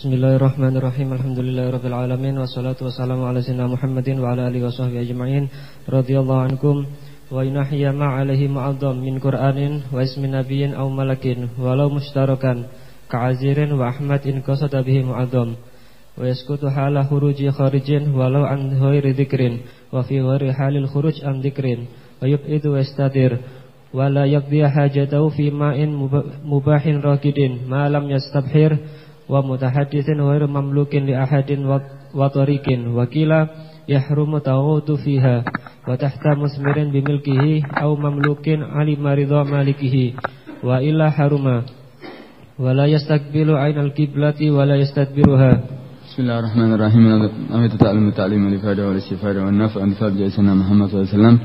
Bismillahirrahmanirrahim. Alhamdulillahirabbil alamin. Wassalatu wassalamu ala sayyidina Muhammadin wa ala alihi washabbihi ajma'in. Radhiyallahu ankum. Wa inahya ma alaihi ma'adzam min Qur'anin wa ismi nabiyyin aw malakin walau mushtarakan ka'azirin wa Ahmad qasada bihi mu'adzam wa yaskutu hala khuruji kharijin walau an ghairi dzikrin wa fi ghairi halil khuruj an dzikrin wa yub'idu wa yastadir. Wa la yaqdi hajatahu fi ma'in mubahin rakidin. Ma lam yastabhir wa mutahaddisin ghairu mamlukin li ahadin wa tariqin wa kila yahrumu tawudu fiha wa tahta musmirin bimilkihi aw mamlukin ali maridha malikihi wa illa haruma wa la yastakbilu ainal qiblati wa la yastadbiruha Bismillahirrahmanirrahim. Amin ta'lim ta'lim li fada wa istifada wa nafa an fa'al jaisana Muhammad SAW.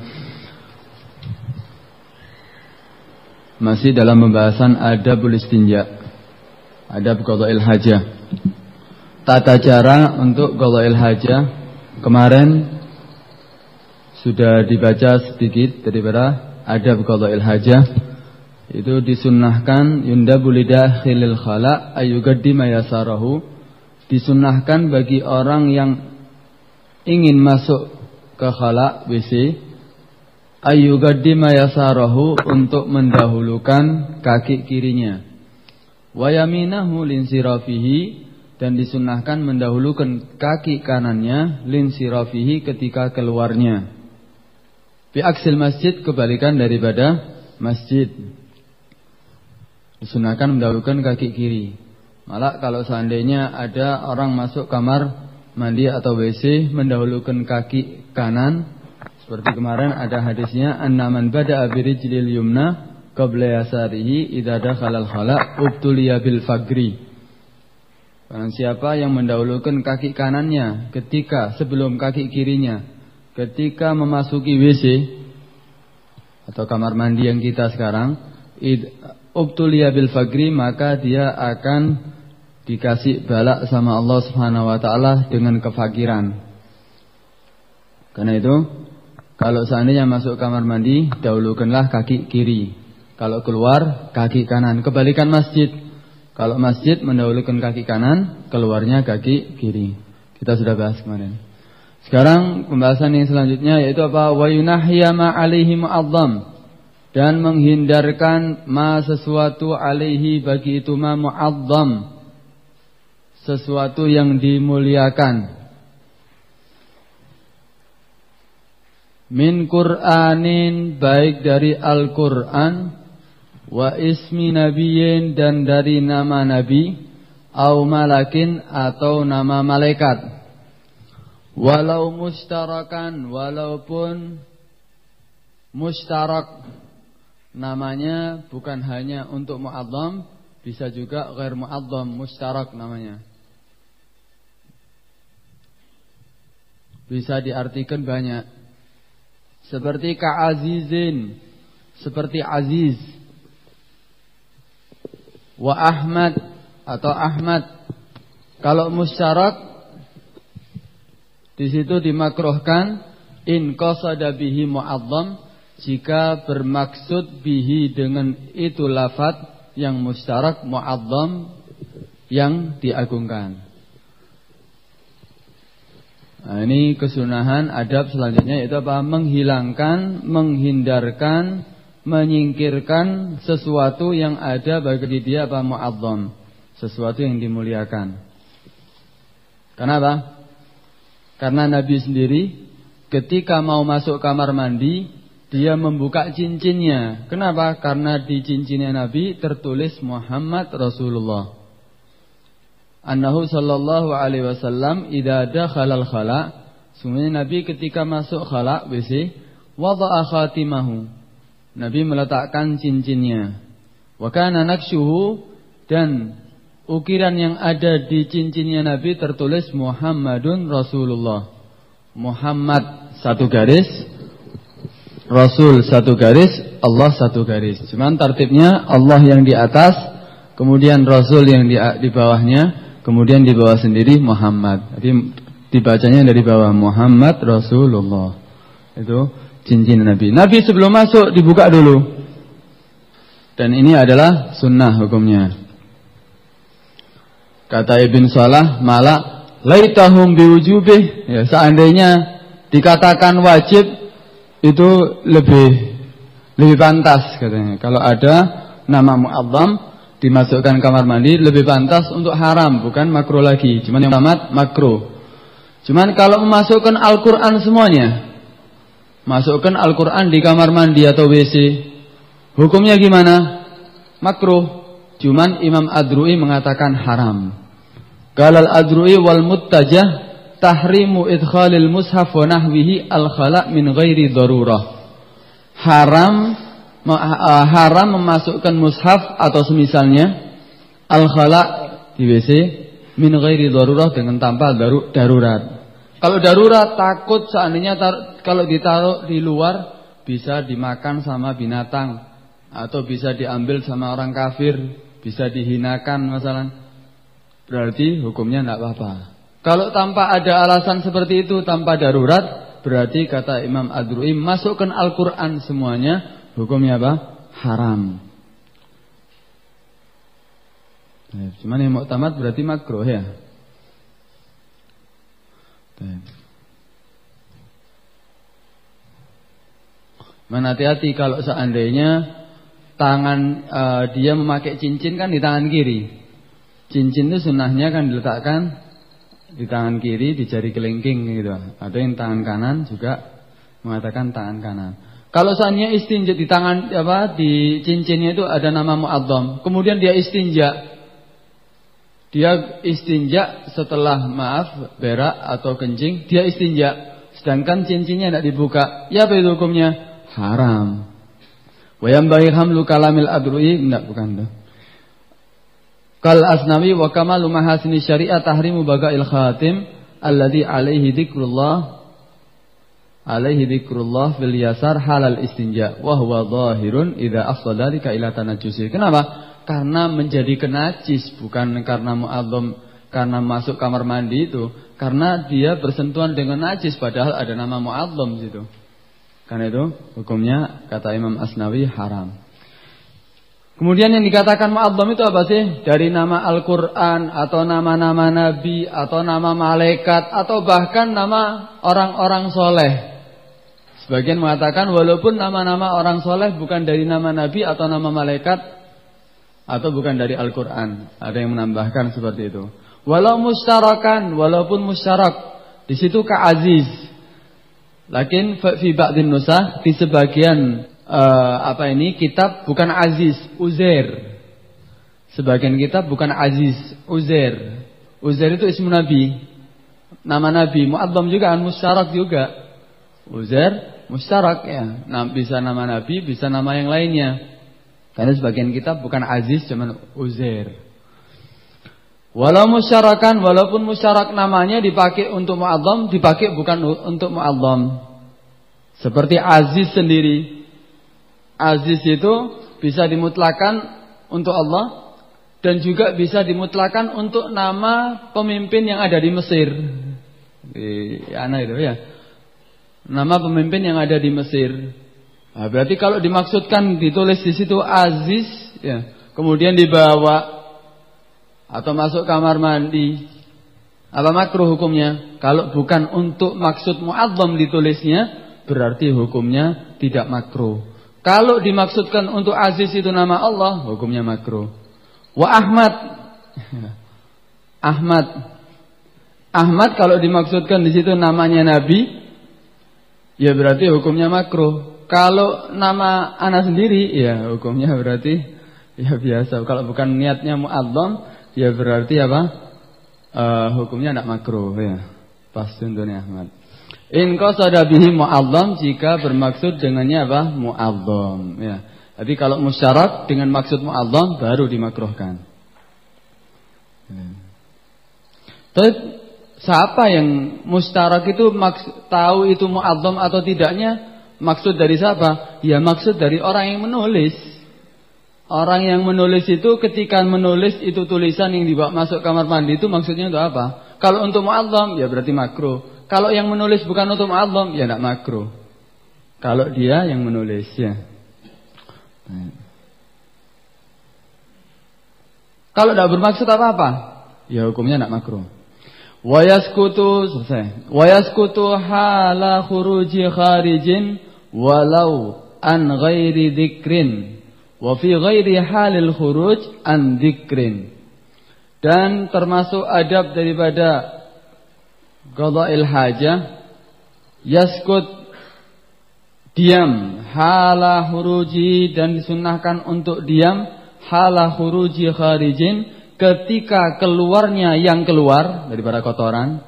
Masih dalam pembahasan adabul istinja. Adab qada'il hajah. Tata cara untuk qada'il hajah kemarin sudah dibaca sedikit daripada adab qada'il hajah. Itu disunnahkan yunda bulida khilil khala ayugaddima yasarahu. Disunnahkan bagi orang yang ingin masuk ke khala WC ayugaddima yasarahu untuk mendahulukan kaki kirinya wa yaminahu linsirafihi dan disunahkan mendahulukan kaki kanannya linsirafihi ketika keluarnya. Fi aksil masjid kebalikan daripada masjid. Disunahkan mendahulukan kaki kiri. Malah kalau seandainya ada orang masuk kamar mandi atau WC mendahulukan kaki kanan seperti kemarin ada hadisnya annaman bada'a birijlil yumna qabla yasarihi idza dakhala al-khala ubtuliya bil fagri. Barang siapa yang mendahulukan kaki kanannya ketika sebelum kaki kirinya ketika memasuki WC atau kamar mandi yang kita sekarang ubtuliya bil fagri maka dia akan dikasih balak sama Allah Subhanahu wa taala dengan kefakiran. Karena itu kalau seandainya masuk kamar mandi dahulukanlah kaki kiri. Kalau keluar kaki kanan. Kebalikan masjid. Kalau masjid mendahulukan kaki kanan, keluarnya kaki kiri. Kita sudah bahas kemarin. Sekarang pembahasan yang selanjutnya yaitu apa? Wa yunahya ma alaihi dan menghindarkan ma sesuatu alaihi bagi itu ma mu'azzam sesuatu yang dimuliakan min Qur'anin baik dari Al-Qur'an wa ismi nabiyin dan dari nama nabi au malakin atau nama malaikat. Walau mustarakan walaupun mustarak namanya bukan hanya untuk mu'azzam bisa juga ghair mu'azzam mustarak namanya. Bisa diartikan banyak. Seperti ka'azizin seperti aziz wa Ahmad atau Ahmad. Kalau musyarak di situ dimakruhkan in qasada bihi mu'azzam jika bermaksud bihi dengan itu lafat yang musyarak mu'azzam yang diagungkan. Nah, ini kesunahan adab selanjutnya yaitu apa? Menghilangkan, menghindarkan menyingkirkan sesuatu yang ada bagi dia apa mu'azzam, sesuatu yang dimuliakan. Kenapa? Karena Nabi sendiri ketika mau masuk kamar mandi dia membuka cincinnya. Kenapa? Karena di cincinnya Nabi tertulis Muhammad Rasulullah. Annahu sallallahu alaihi wasallam idza dakhala al-khala, sungguhnya Nabi ketika masuk khala WC, wada'a khatimahu Nabi meletakkan cincinnya. Wa kana naksyuhu dan ukiran yang ada di cincinnya Nabi tertulis Muhammadun Rasulullah. Muhammad satu garis, Rasul satu garis, Allah satu garis. Cuman tertibnya Allah yang di atas, kemudian Rasul yang di, di bawahnya, kemudian di bawah sendiri Muhammad. Jadi dibacanya dari bawah Muhammad Rasulullah. Itu cincin Nabi. Nabi sebelum masuk dibuka dulu. Dan ini adalah sunnah hukumnya. Kata Ibn Salah malah laitahum biwujubih ya seandainya dikatakan wajib itu lebih lebih pantas katanya. Kalau ada nama mu'azzam dimasukkan kamar mandi lebih pantas untuk haram bukan makro lagi. Cuman yang tamat makro. Cuman kalau memasukkan Al-Qur'an semuanya masukkan Al-Qur'an di kamar mandi atau WC hukumnya gimana? Makruh. Cuman Imam Adru'i mengatakan haram. Galal Adru'i wal muttajah tahrimu idkhalil mushaf wa nahwihi al khala' min ghairi darurah. Haram haram memasukkan mushaf atau semisalnya al khala' di WC min ghairi darurah dengan tanpa darurat. Kalau darurat takut seandainya tar, kalau ditaruh di luar bisa dimakan sama binatang atau bisa diambil sama orang kafir bisa dihinakan masalah. Berarti hukumnya tidak apa-apa. Kalau tanpa ada alasan seperti itu, tanpa darurat, berarti kata Imam Adru'i masukkan Al-Quran semuanya, hukumnya apa? Haram. Cuman yang mau tamat berarti makro ya. Man hati-hati kalau seandainya tangan uh, dia memakai cincin kan di tangan kiri. Cincin itu sunnahnya kan diletakkan di tangan kiri di jari kelingking gitu. Ada yang tangan kanan juga mengatakan tangan kanan. Kalau seandainya istinja di tangan apa di cincinnya itu ada nama muadzam, kemudian dia istinja. Dia istinja setelah maaf berak atau kencing, dia istinja. Sedangkan cincinnya tidak dibuka. Ya apa itu hukumnya? Haram. Wa yanbaghi hamlu kalamil adru'i enggak bukan itu. Kal asnawi wa kamalu mahasini syariat tahrimu bagail khatim alladhi alaihi dzikrullah alaihi dzikrullah fil yasar halal istinja wa huwa zahirun idza afdha dzalika ila tanajjusi. Kenapa? Karena menjadi kenajis bukan karena muadzam karena masuk kamar mandi itu karena dia bersentuhan dengan najis padahal ada nama muadzam situ. Karena itu hukumnya kata Imam Asnawi haram. Kemudian yang dikatakan mu'adzam itu apa sih? Dari nama Al-Quran atau nama-nama Nabi atau nama malaikat atau bahkan nama orang-orang soleh. Sebagian mengatakan walaupun nama-nama orang soleh bukan dari nama Nabi atau nama malaikat atau bukan dari Al-Quran. Ada yang menambahkan seperti itu. Walau musyarakan, walaupun musyarak. Di situ ka aziz. Lakin fi ba'din nusah di sebagian uh, apa ini kitab bukan Aziz, Uzair. Sebagian kitab bukan Aziz, Uzair. Uzair itu ismu Nabi. Nama Nabi, mu'adzam juga kan musyarak juga. Uzair musyarak ya. Bisa nama Nabi, bisa nama yang lainnya. Karena sebagian kitab bukan Aziz, cuman Uzair. Walau musyarakan, walaupun musyarak namanya dipakai untuk mu'adzam, dipakai bukan untuk mu'adzam. Seperti aziz sendiri. Aziz itu bisa dimutlakan untuk Allah dan juga bisa dimutlakan untuk nama pemimpin yang ada di Mesir. Di anak itu ya. Nama pemimpin yang ada di Mesir. Nah, berarti kalau dimaksudkan ditulis di situ aziz ya, kemudian dibawa atau masuk kamar mandi apa makruh hukumnya? Kalau bukan untuk maksud muazzam ditulisnya berarti hukumnya tidak makruh. Kalau dimaksudkan untuk aziz itu nama Allah hukumnya makruh. Wa Ahmad Ahmad Ahmad kalau dimaksudkan di situ namanya nabi ya berarti hukumnya makruh kalau nama anak sendiri ya hukumnya berarti ya biasa kalau bukan niatnya muazzam ya berarti apa? Uh, hukumnya tidak makruh ya. Pasti untuknya Ahmad. In qasada bihi mu'azzam jika bermaksud dengannya apa? Mu'azzam ya. Tapi kalau musyarak dengan maksud mu'azzam baru dimakruhkan. Ya. Tapi siapa yang mustarak itu tahu itu mu'azzam atau tidaknya? Maksud dari siapa? Ya maksud dari orang yang menulis. Orang yang menulis itu ketika menulis itu tulisan yang dibawa masuk kamar mandi itu maksudnya untuk apa? Kalau untuk mu'azzam ya berarti makro. Kalau yang menulis bukan untuk mu'azzam ya tidak makro. Kalau dia yang menulis ya. Kalau tidak bermaksud apa-apa. ya hukumnya tidak makruh. Wayaskutu selesai. Wayaskutu hala khuruji kharijin walau an ghairi dzikrin wa fi ghairi halil khuruj an dzikrin. Dan termasuk adab daripada qada'il hajah yaskut diam hala huruji dan disunahkan untuk diam hala huruji kharijin ketika keluarnya yang keluar daripada kotoran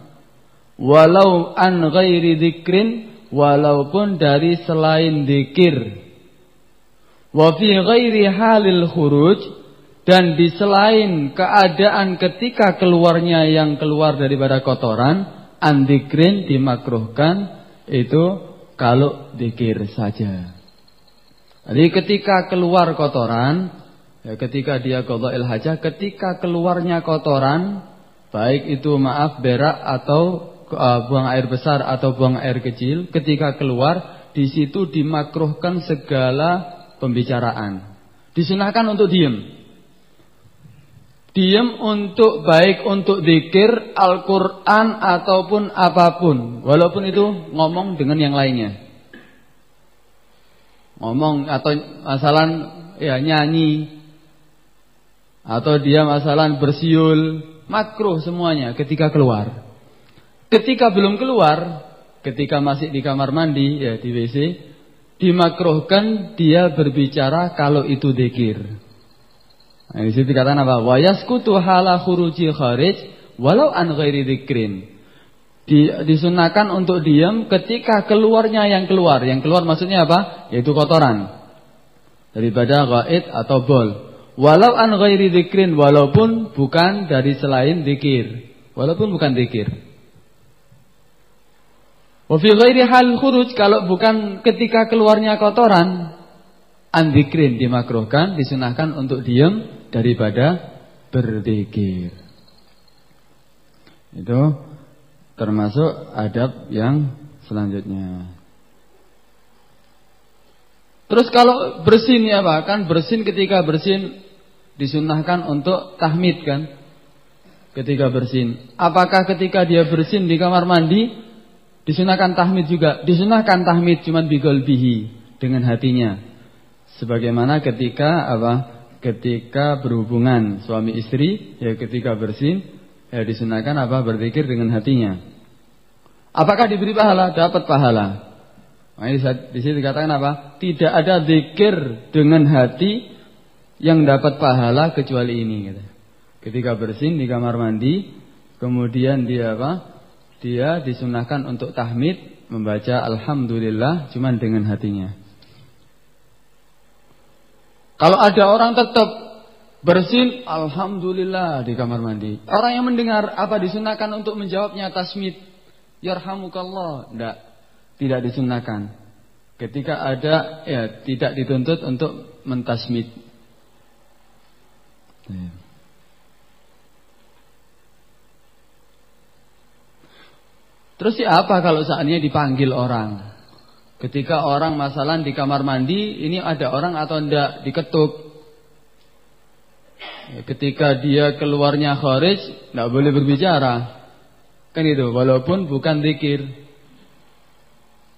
walau an ghairi dzikrin walaupun dari selain dzikir wa fi ghairi halil khuruj dan di selain keadaan ketika keluarnya yang keluar daripada kotoran andikrin dimakruhkan itu kalau dzikir saja. Jadi ketika keluar kotoran Ya, ketika dia qada'il hajah, ketika keluarnya kotoran, baik itu maaf berak atau uh, buang air besar atau buang air kecil, ketika keluar di situ dimakruhkan segala pembicaraan. Disunahkan untuk diam. Diam untuk baik untuk zikir Al-Quran ataupun apa pun. Walaupun itu ngomong dengan yang lainnya. Ngomong atau masalah ya nyanyi atau dia masalah bersiul, makruh semuanya ketika keluar. Ketika belum keluar, ketika masih di kamar mandi ya di WC, dimakruhkan dia berbicara kalau itu dekir. Nah, di situ dikatakan apa? Wa yaskutu hala khuruji kharij walau an ghairi dzikrin. Di, disunahkan untuk diam ketika keluarnya yang keluar. Yang keluar maksudnya apa? Yaitu kotoran. Daripada gaid atau bol. Walau an ghairi dzikrin walaupun bukan dari selain zikir. Walaupun bukan zikir. Wa fi ghairi hal khuruj kalau bukan ketika keluarnya kotoran an dzikrin dimakruhkan, disunahkan untuk diam daripada berzikir. Itu termasuk adab yang selanjutnya. Terus kalau bersin ya Pak, kan bersin ketika bersin disunahkan untuk tahmid kan ketika bersin. Apakah ketika dia bersin di kamar mandi disunahkan tahmid juga? Disunahkan tahmid cuman bigol bihi dengan hatinya. Sebagaimana ketika apa? Ketika berhubungan suami istri ya ketika bersin ya disunahkan apa? Berzikir dengan hatinya. Apakah diberi pahala? Dapat pahala. Nah, di sini dikatakan apa? Tidak ada zikir dengan hati yang dapat pahala kecuali ini gitu. Ketika bersin di kamar mandi, kemudian dia apa? Dia disunahkan untuk tahmid membaca alhamdulillah cuman dengan hatinya. Kalau ada orang tetap bersin alhamdulillah di kamar mandi. Orang yang mendengar apa disunahkan untuk menjawabnya tasmid yarhamukallah? Tidak. Tidak disunahkan. Ketika ada ya tidak dituntut untuk mentasmid Iya. Terus ya apa kalau saatnya dipanggil orang? Ketika orang masalah di kamar mandi, ini ada orang atau enggak diketuk. Ya, ketika dia keluarnya kharij, enggak boleh berbicara. Kan itu, walaupun bukan zikir.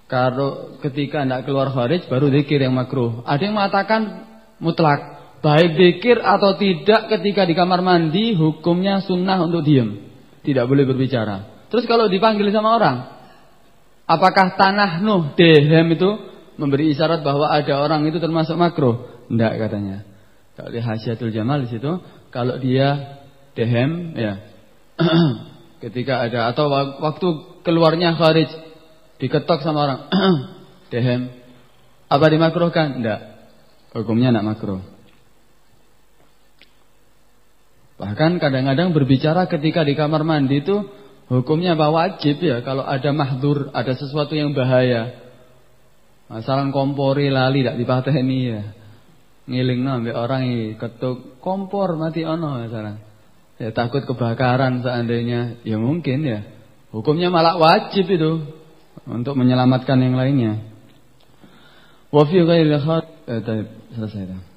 Kalau ketika enggak keluar kharij, baru zikir yang makruh. Ada yang mengatakan mutlak baik dikir atau tidak ketika di kamar mandi hukumnya sunnah untuk diam. Tidak boleh berbicara. Terus kalau dipanggil sama orang, apakah tanah nuh dehem itu memberi isyarat bahwa ada orang itu termasuk makro? Tidak katanya. Kalau di hasyatul jamal di situ, kalau dia dehem ya ketika ada atau waktu keluarnya kharij diketok sama orang dehem apa dimakruhkan? Tidak. Hukumnya tidak makruh. Bahkan kadang-kadang berbicara ketika di kamar mandi itu hukumnya apa wajib ya kalau ada mahdur, ada sesuatu yang bahaya. Masalah kompori lali tidak dipateni ya. Ngiling ambek orang ini ketuk kompor mati ono masalah. Ya takut kebakaran seandainya ya mungkin ya. Hukumnya malah wajib itu untuk menyelamatkan yang lainnya. Wa fi ghairi eh, selesai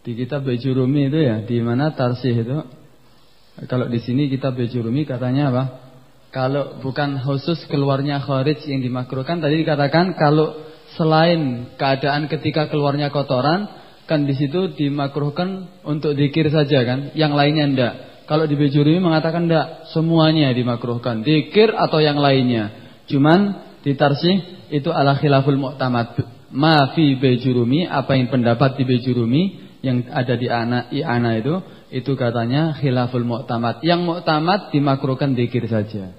di kitab Bejurumi itu ya, di mana tarsih itu. Kalau di sini kitab Bejurumi katanya apa? Kalau bukan khusus keluarnya kharij yang dimakruhkan tadi dikatakan kalau selain keadaan ketika keluarnya kotoran kan di situ dimakruhkan untuk dikir saja kan, yang lainnya ndak. Kalau di Bejurumi mengatakan ndak, semuanya dimakruhkan, dikir atau yang lainnya. Cuman di tarsih itu ala khilaful mu'tamad. Ma fi Bejurumi, apa yang pendapat di Bejurumi yang ada di anak I'ana itu itu katanya khilaful mu'tamad. Yang mu'tamad dimakruhkan dikir saja.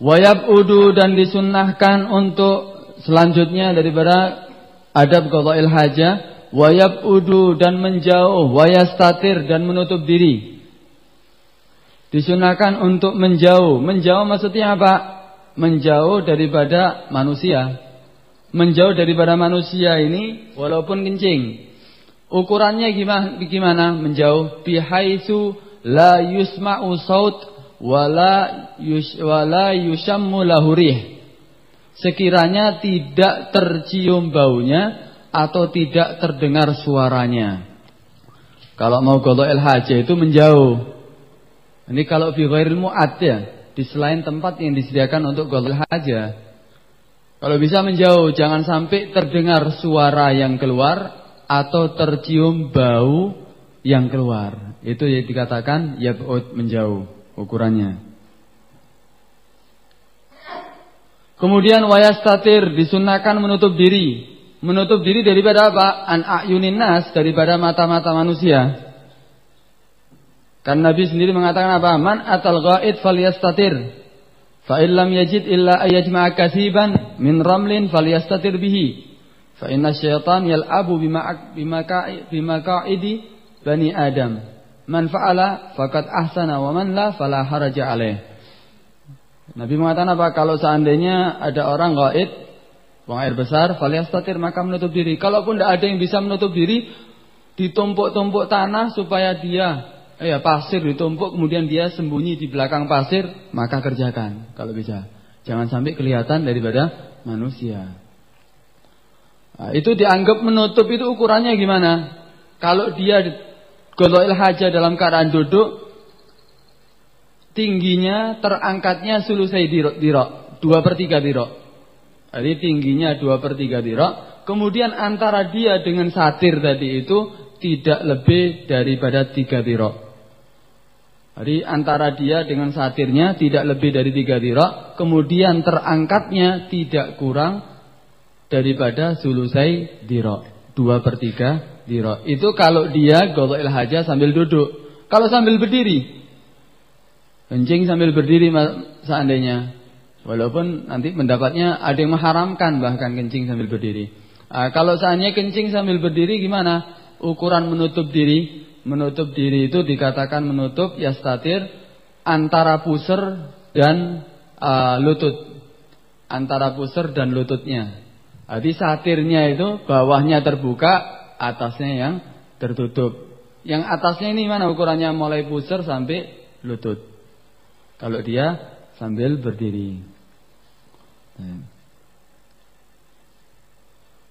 Wayab udu dan disunnahkan untuk selanjutnya daripada adab qada'il haja wayab udu dan menjauh wayastatir dan menutup diri. Disunahkan untuk menjauh. Menjauh maksudnya apa? Menjauh daripada manusia. Menjauh daripada manusia ini walaupun kencing. Ukurannya gimana? Gimana menjauh? Bihaitsu la yusma'u saut wala yus wala yusammu lahurih. Sekiranya tidak tercium baunya atau tidak terdengar suaranya. Kalau mau el haji itu menjauh. Ini kalau fi ghairil mu'ad ya, di selain tempat yang disediakan untuk el haja. Kalau bisa menjauh, jangan sampai terdengar suara yang keluar atau tercium bau yang keluar. Itu dikatakan yab'ud menjauh ukurannya. Kemudian wayastatir disunahkan menutup diri. Menutup diri daripada apa? An ayunin nas daripada mata-mata manusia. Kan Nabi sendiri mengatakan apa? Man atal ghaid falyastatir. Fa illam yajid illa ayajma'a kasiban min ramlin falyastatir bihi. Fa inna syaitan yal'abu bima bima ka'idi bani Adam. Man fa'ala faqad ahsana wa man la fala haraja alaih. Nabi mengatakan apa? Kalau seandainya ada orang gaib, buang air besar, faliastatir maka menutup diri. Kalaupun tidak ada yang bisa menutup diri, ditumpuk-tumpuk tanah supaya dia ya pasir ditumpuk kemudian dia sembunyi di belakang pasir, maka kerjakan kalau bisa. Jangan sampai kelihatan daripada manusia. Nah, itu dianggap menutup itu ukurannya gimana? Kalau dia goloil haja dalam keadaan duduk, tingginya terangkatnya sulusai dirok, dirok dua per tiga dirok. Jadi tingginya dua per tiga dirok. Kemudian antara dia dengan satir tadi itu tidak lebih daripada tiga dirok. Jadi antara dia dengan satirnya tidak lebih dari tiga dirok. Kemudian terangkatnya tidak kurang daripada sulusai diro. Dua per tiga diro. Itu kalau dia il haja sambil duduk. Kalau sambil berdiri. Kencing sambil berdiri seandainya. Walaupun nanti pendapatnya ada yang mengharamkan bahkan kencing sambil berdiri. Nah, kalau seandainya kencing sambil berdiri gimana? Ukuran menutup diri. Menutup diri itu dikatakan menutup ya statir antara pusar dan uh, lutut. Antara pusar dan lututnya. Jadi satirnya itu bawahnya terbuka, atasnya yang tertutup. Yang atasnya ini mana ukurannya mulai pusar sampai lutut. Kalau dia sambil berdiri. Nah.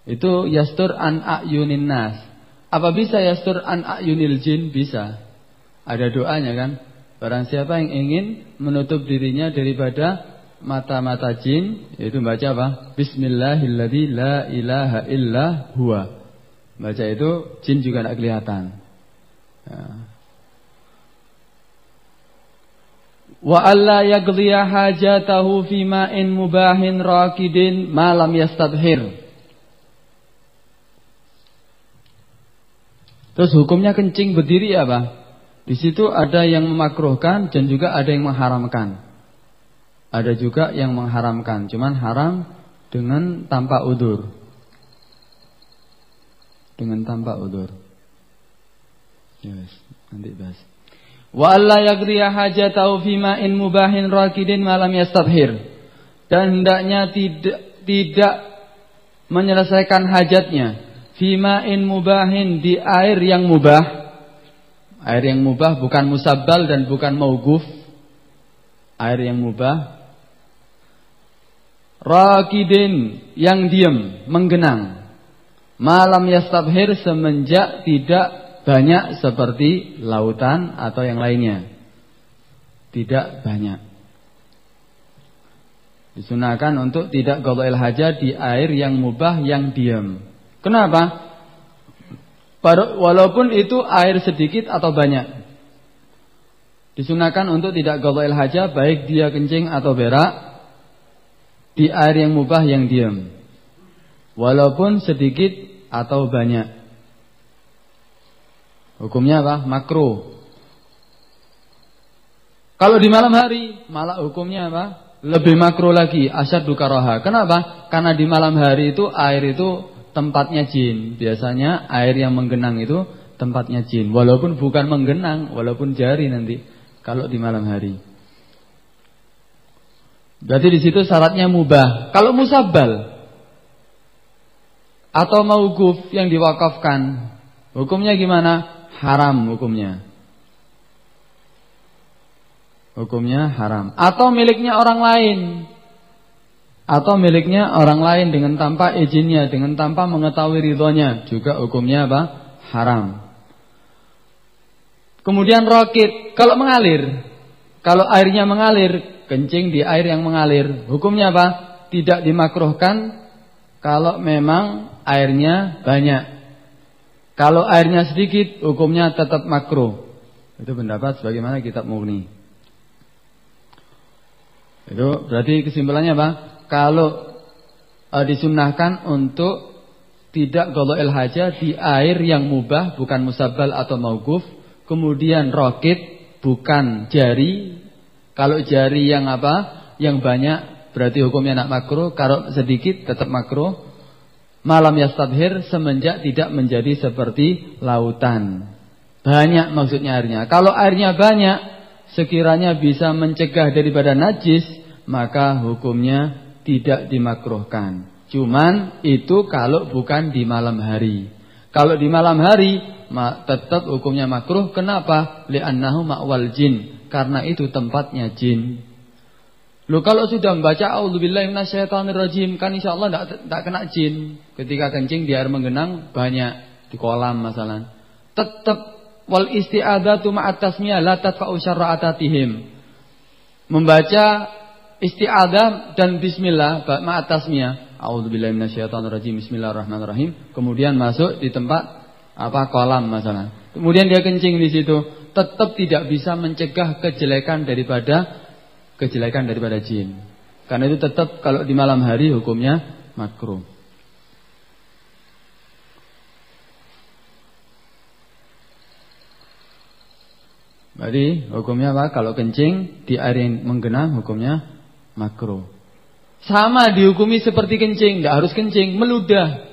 Itu yastur an ayunin nas. Apa bisa yastur an ayunil jin? Bisa. Ada doanya kan? Barang siapa yang ingin menutup dirinya daripada mata-mata jin yaitu baca apa? Bismillahilladzi la ilaha illa huwa. Baca itu jin juga tidak kelihatan. Ya. Wa alla yaqdiya hajatahu fi ma'in mubahin raqidin ma lam yastabhir. Terus hukumnya kencing berdiri apa? Di situ ada yang memakruhkan dan juga ada yang mengharamkan. Ada juga yang mengharamkan, cuman haram dengan tanpa udur. Dengan tanpa udur. Yes, nanti bahas. Wa alla yagriya hajatahu fi ma'in mubahin rakidin malam yastabhir. Dan hendaknya tidak tidak menyelesaikan hajatnya fi ma'in mubahin di air yang mubah. Air yang mubah bukan musabbal dan bukan mauguf. Air yang mubah Rakidin yang diam, menggenang. Malam yastabhir semenjak tidak banyak seperti lautan atau yang lainnya. Tidak banyak. Disunahkan untuk tidak golail haja di air yang mubah yang diam. Kenapa? Walaupun itu air sedikit atau banyak. Disunahkan untuk tidak golail haja baik dia kencing atau berak di air yang mubah yang diam. Walaupun sedikit atau banyak. Hukumnya apa? Makro. Kalau di malam hari, malah hukumnya apa? lebih makro lagi asyad dukaroha. Kenapa? Karena di malam hari itu air itu tempatnya jin. Biasanya air yang menggenang itu tempatnya jin. Walaupun bukan menggenang, walaupun jari nanti kalau di malam hari. Berarti di situ syaratnya mubah. Kalau musabal atau mauguf yang diwakafkan, hukumnya gimana? Haram hukumnya hukumnya haram. Atau miliknya orang lain. Atau miliknya orang lain dengan tanpa izinnya, dengan tanpa mengetahui ridhonya, juga hukumnya apa? Haram. Kemudian rokit, kalau mengalir, kalau airnya mengalir, kencing di air yang mengalir, hukumnya apa? Tidak dimakruhkan kalau memang airnya banyak. Kalau airnya sedikit, hukumnya tetap makruh. Itu pendapat sebagaimana kitab Mughni. Itu berarti kesimpulannya apa? Kalau uh, disunahkan untuk tidak goloel haja di air yang mubah bukan musabal atau mauguf, kemudian rokit bukan jari. Kalau jari yang apa? Yang banyak berarti hukumnya nak makruh, kalau sedikit tetap makruh. Malam yastabhir semenjak tidak menjadi seperti lautan. Banyak maksudnya airnya. Kalau airnya banyak, sekiranya bisa mencegah daripada najis, maka hukumnya tidak dimakruhkan. Cuman itu kalau bukan di malam hari. Kalau di malam hari tetap hukumnya makruh. Kenapa? Li'annahu ma'wal jin. Karena itu tempatnya jin. Lo kalau sudah membaca auzubillahi minasyaitonirrajim kan insyaallah tidak tidak kena jin. Ketika kencing di air menggenang banyak di kolam masalah. Tetap wal isti'adzatu ma'at tasmiyah la tadfa'u syarra. Membaca isti'adzah dan bismillah ma'at tasmiyah. Bismillahirrahmanirrahim. Kemudian masuk di tempat apa kolam masalah. Kemudian dia kencing di situ, tetap tidak bisa mencegah kejelekan daripada kejelekan daripada jin. Karena itu tetap kalau di malam hari hukumnya makruh. Jadi hukumnya apa? Kalau kencing di air yang menggenang hukumnya makro. Sama dihukumi seperti kencing, tidak harus kencing, meludah.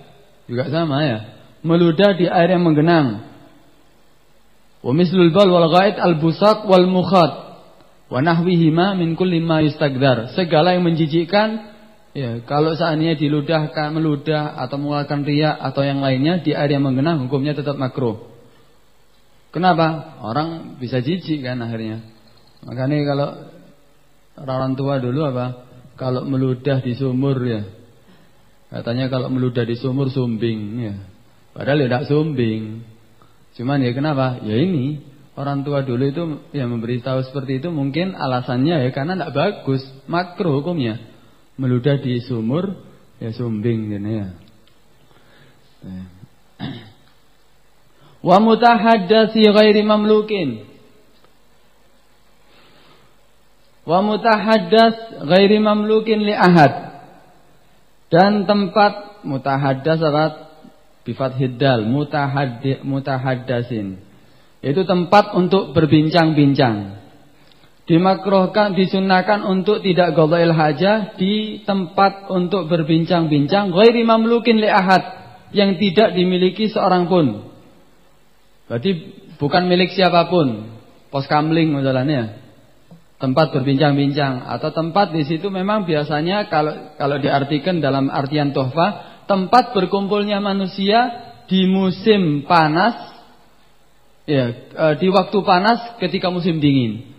Juga sama ya. Meludah di air yang menggenang. Wa mislul bal wal ghaid al busaq wal mukhat wa nahwihima min kulli ma yustagdar. Segala yang menjijikkan ya kalau seandainya diludahkan meludah atau mengeluarkan riak atau yang lainnya di air yang menggenang hukumnya tetap makruh. Kenapa? Orang bisa jijik kan akhirnya. Makanya kalau orang tua dulu apa? Kalau meludah di sumur ya. Katanya kalau meludah di sumur sumbing ya. Padahal ya tidak sumbing. Cuman ya kenapa? Ya ini orang tua dulu itu yang memberitahu seperti itu mungkin alasannya ya karena tidak bagus, makruh hukumnya. Meludah di sumur ya sumbing gitu ya. Wa mutahaddasi ghairi mamlukin. Wa mutahaddas ghairi mamlukin li ahad. Dan tempat mutahaddas adalah bifat hiddal mutahaddasin. Itu tempat untuk berbincang-bincang. Dimakruhkan disunahkan untuk tidak qada'il hajah di tempat untuk berbincang-bincang ghairi mamlukin li ahad yang tidak dimiliki seorang pun. Berarti bukan milik siapa pun. Pos kamling misalnya tempat berbincang-bincang atau tempat di situ memang biasanya kalau kalau diartikan dalam artian tohfa tempat berkumpulnya manusia di musim panas ya e, di waktu panas ketika musim dingin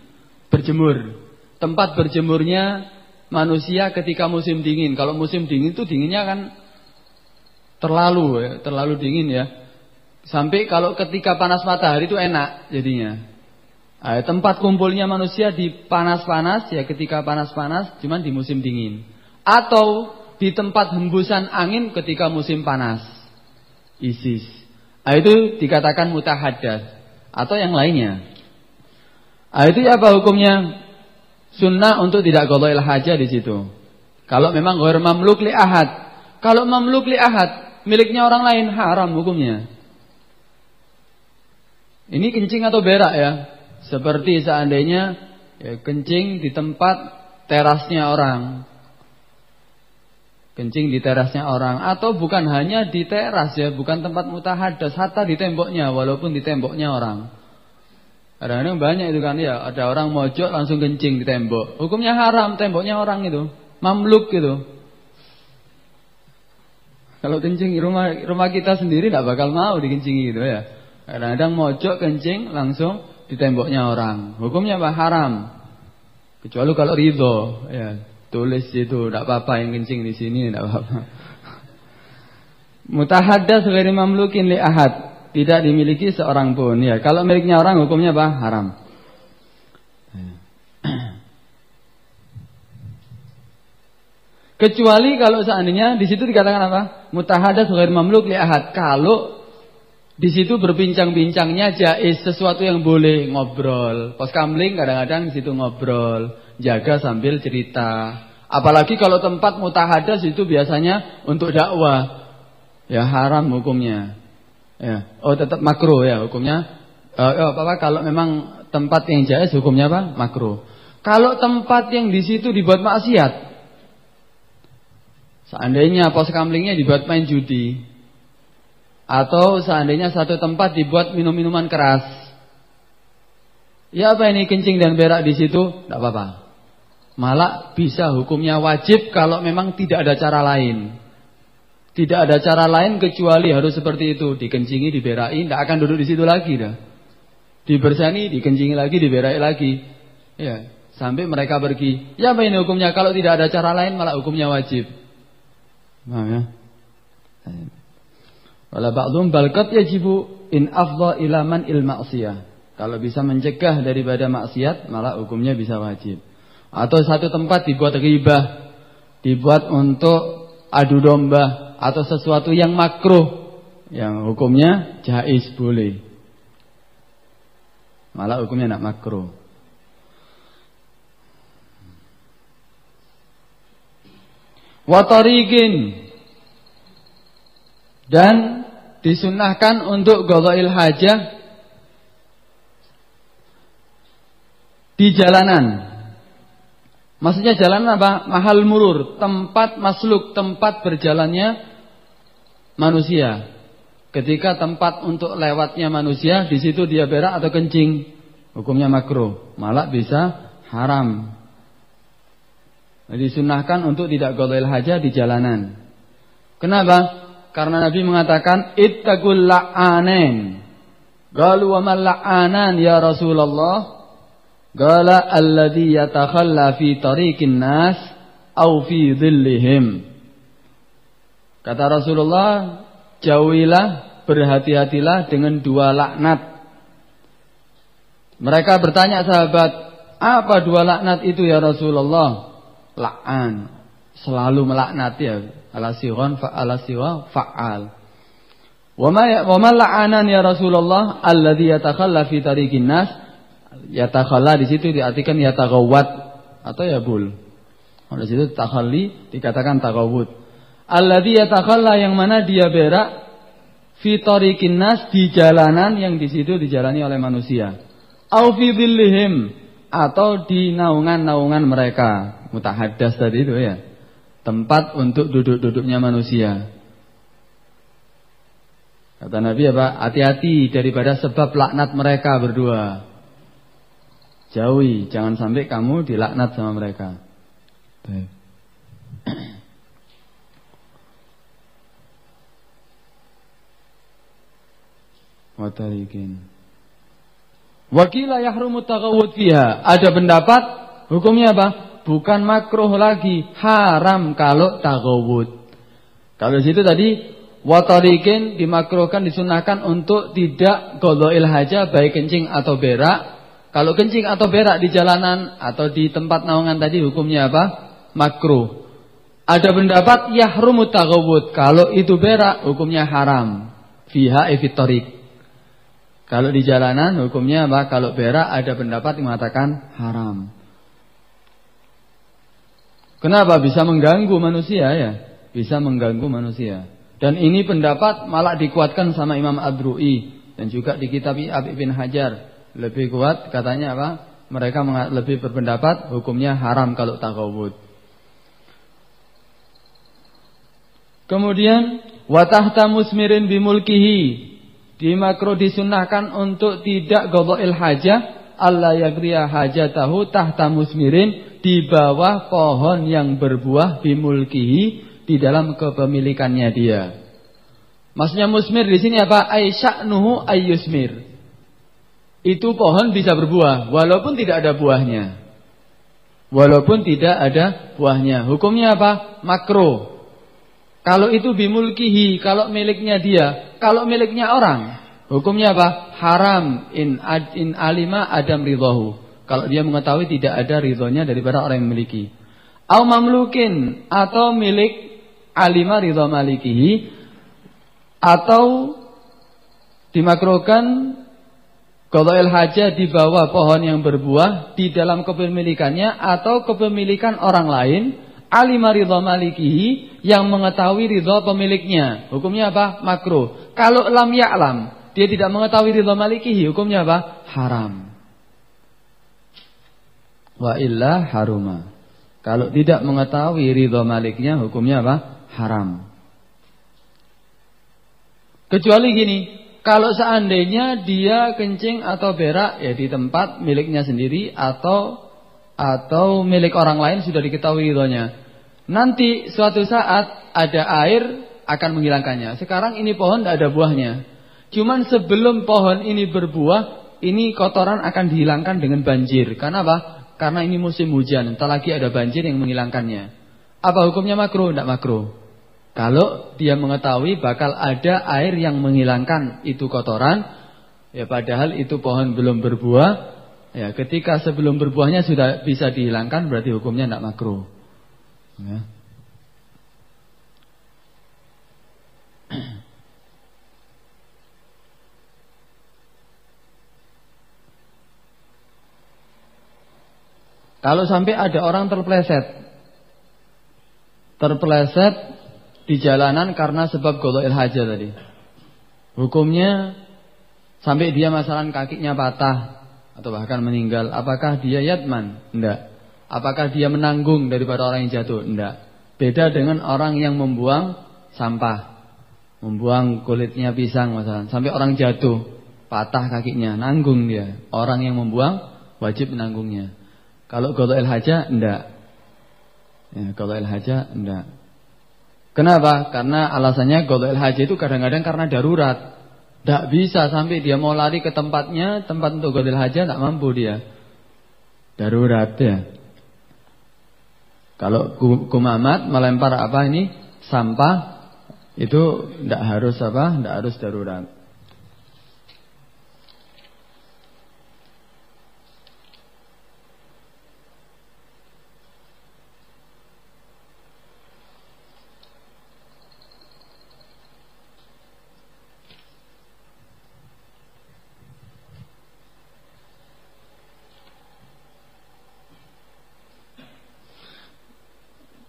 berjemur tempat berjemurnya manusia ketika musim dingin kalau musim dingin itu dinginnya kan terlalu ya, terlalu dingin ya. Sampai kalau ketika panas matahari itu enak jadinya. Nah, tempat kumpulnya manusia di panas-panas ya ketika panas-panas cuman di musim dingin. Atau di tempat hembusan angin ketika musim panas. Isis. Nah, itu dikatakan mutahadas atau yang lainnya. Nah, itu apa hukumnya? Sunnah untuk tidak goloil haja di situ. Kalau memang ghair mamluk li ahad. Kalau mamluk li ahad, miliknya orang lain haram hukumnya. Ini kencing atau berak ya? Seperti seandainya ya, kencing di tempat terasnya orang. Kencing di terasnya orang atau bukan hanya di teras ya, bukan tempat mutahadas, hatta di temboknya walaupun di temboknya orang. Kadang-kadang banyak itu kan ya, ada orang mojok langsung kencing di tembok. Hukumnya haram, temboknya orang itu, mamluk gitu. Kalau kencing di rumah rumah kita sendiri tidak bakal mau dikencingi gitu ya. Kadang-kadang mojok kencing langsung di temboknya orang. Hukumnya apa? Haram. Kecuali kalau ridho, ya tulis itu tidak apa-apa yang kencing di sini tidak apa-apa. Mutahaddas ghairi mamlukin li ahad. Tidak dimiliki seorang pun. Ya, kalau miliknya orang hukumnya apa? Haram. Kecuali kalau seandainya di situ dikatakan apa? Mutahadas ghairi mamluk li ahad. Kalau di situ berbincang-bincangnya jais sesuatu yang boleh ngobrol. Pos kamling kadang-kadang di situ ngobrol, jaga sambil cerita. Apalagi kalau tempat mutahadas itu biasanya untuk dakwah. Ya haram hukumnya. Ya, oh tetap makro ya hukumnya. Uh, apa, apa kalau memang tempat yang jais hukumnya apa? Makro. Kalau tempat yang di situ dibuat maksiat, seandainya pos kamlingnya dibuat main judi, atau seandainya satu tempat dibuat minum-minuman keras. Ya apa ini kencing dan berak di situ? Tidak apa-apa. Malah bisa hukumnya wajib kalau memang tidak ada cara lain. Tidak ada cara lain kecuali harus seperti itu. Dikencingi, diberai, tidak akan duduk di situ lagi dah. Dibersani, dikencingi lagi, diberai lagi. Ya, sampai mereka pergi. Ya apa ini hukumnya? Kalau tidak ada cara lain malah hukumnya wajib. Nah, ya. Wala ba'dhum balqat yajibu in afdha ila man il ma'siyah. Kalau bisa mencegah daripada maksiat, malah hukumnya bisa wajib. Atau satu tempat dibuat ghibah, dibuat untuk adu domba atau sesuatu yang makruh yang hukumnya jais boleh. Malah hukumnya nak makruh. Watarigin dan disunahkan untuk gogoil hajah di jalanan. Maksudnya jalanan apa? Mahal murur, tempat masluk, tempat berjalannya manusia. Ketika tempat untuk lewatnya manusia, di situ dia berak atau kencing, hukumnya makruh, malah bisa haram. Jadi sunahkan untuk tidak godail hajah di jalanan. Kenapa? Karena Nabi mengatakan ittaqul la'anin. Qalu wa man la'anan ya Rasulullah? Qala alladhi yatakhalla fi tariqin nas au fi dhillihim. Kata Rasulullah, jauhilah, berhati-hatilah dengan dua laknat. Mereka bertanya sahabat, apa dua laknat itu ya Rasulullah? La'an, selalu melaknati ya ala sighon fa ala siwa fa'al. Ya, wa ma la'anan ya Rasulullah alladhi yatakhalla fi tariqin nas yatakhalla di situ diartikan yataghawwat atau ya bul. Di situ takhalli dikatakan tagawud. Alladhi yatakhalla yang mana dia berak fi tariqin nas di jalanan yang di situ dijalani oleh manusia. Au fi dhillihim atau di naungan-naungan mereka. Mutahaddas tadi itu ya tempat untuk duduk-duduknya manusia. Kata Nabi apa? Hati-hati daripada sebab laknat mereka berdua. Jauhi, jangan sampai kamu dilaknat sama mereka. Baik. Watarikin. Wakila yahrumu tagawud fiha. Ada pendapat hukumnya apa? Bukan makruh lagi, haram kalau tagawud. Kalau situ tadi Watarikin dimakruhkan disunahkan untuk tidak godoil haja baik kencing atau berak. Kalau kencing atau berak di jalanan atau di tempat naungan tadi hukumnya apa? Makruh. Ada pendapat yahrumut taghawud. Kalau itu berak hukumnya haram. Fiha evitorik. Kalau di jalanan hukumnya apa? Kalau berak ada pendapat yang mengatakan haram. Kenapa bisa mengganggu manusia ya? Bisa mengganggu manusia. Dan ini pendapat malah dikuatkan sama Imam Adru'i dan juga di kitab Abi bin Hajar. Lebih kuat katanya apa? Mereka lebih berpendapat hukumnya haram kalau takawud. Kemudian watahta musmirin bimulkihi di makro disunahkan untuk tidak goboil hajah Allah yagriya hajatahu tahta musmirin di bawah pohon yang berbuah bimulkihi di dalam kepemilikannya dia. Maksudnya musmir di sini apa? nuhu ayyusmir. Itu pohon bisa berbuah walaupun tidak ada buahnya. Walaupun tidak ada buahnya. Hukumnya apa? Makro. Kalau itu bimulkihi, kalau miliknya dia, kalau miliknya orang, hukumnya apa? Haram in ad, in alima adam ridhahu. Kalau dia mengetahui tidak ada ridhonya daripada orang yang memiliki. Au mamlukin atau milik alima ridha malikihi atau dimakruhkan Qada'il haja di bawah pohon yang berbuah di dalam kepemilikannya atau kepemilikan orang lain alima ridha malikihi yang mengetahui ridha pemiliknya. Hukumnya apa? Makruh. Kalau lam ya'lam, dia tidak mengetahui ridha malikihi, hukumnya apa? Haram. Wa illa haruma. Kalau tidak mengetahui ridha maliknya, hukumnya apa? haram. Kecuali gini, kalau seandainya dia kencing atau berak ya di tempat miliknya sendiri atau atau milik orang lain sudah diketahui ridhonya. Nanti suatu saat ada air akan menghilangkannya. Sekarang ini pohon tidak ada buahnya. Cuman sebelum pohon ini berbuah, ini kotoran akan dihilangkan dengan banjir. Karena apa? Karena ini musim hujan, entah lagi ada banjir yang menghilangkannya. Apa hukumnya makruh? Tidak makruh. Kalau dia mengetahui bakal ada air yang menghilangkan itu kotoran, ya padahal itu pohon belum berbuah, ya ketika sebelum berbuahnya sudah bisa dihilangkan berarti hukumnya tidak makruh. Ya. Kalau sampai ada orang terpleset, terpleset di jalanan karena sebab goloil haja tadi. Hukumnya sampai dia masalah kakinya patah atau bahkan meninggal, apakah dia yatman? Tidak. Apakah dia menanggung daripada orang yang jatuh? Tidak. Beda dengan orang yang membuang sampah. Membuang kulitnya pisang masalah. Sampai orang jatuh, patah kakinya, nanggung dia. Orang yang membuang wajib menanggungnya. Kalau goloil haja, tidak. Ya, goloil haja, tidak. Kenapa? Karena alasannya godol haji itu kadang-kadang karena darurat. Tidak bisa sampai dia mau lari ke tempatnya, tempat untuk godol haji tidak mampu dia. Darurat ya. Kalau kumamat melempar apa ini sampah itu tidak harus apa, tidak harus darurat.